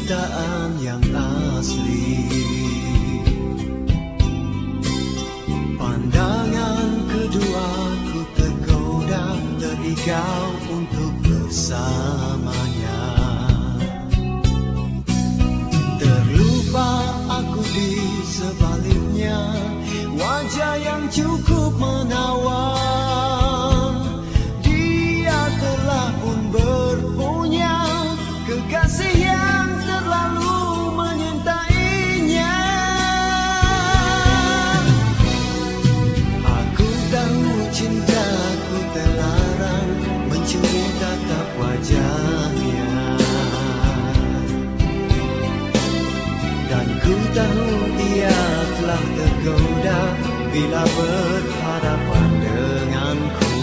kecintaan yang asli. Pandangan kedua ku tergoda terigau untuk bersamanya. Terlupa aku di sebaliknya Wajah yang cukup tergoda bila berhadapan denganku.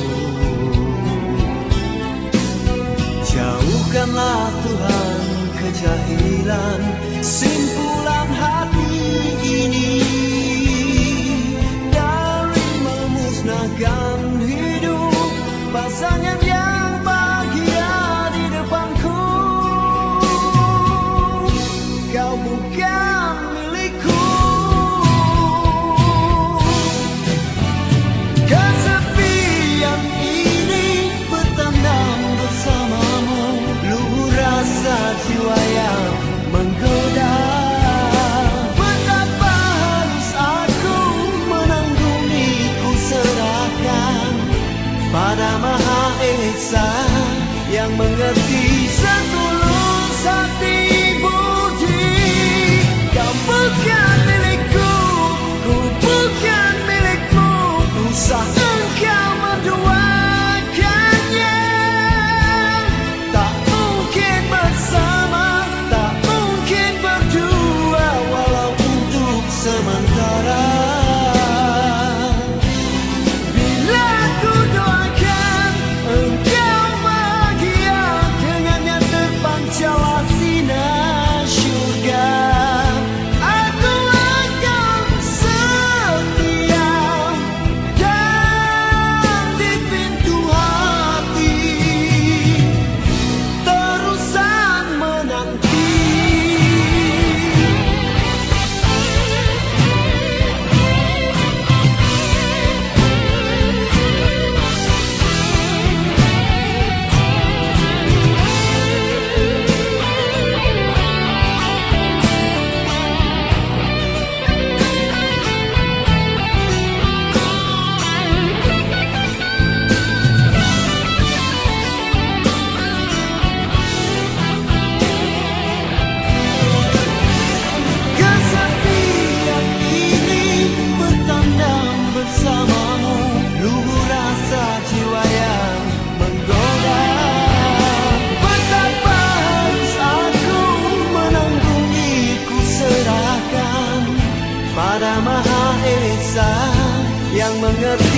Jauhkanlah Tuhan kejahilan simpulan hati ini. yang mengerti mengerti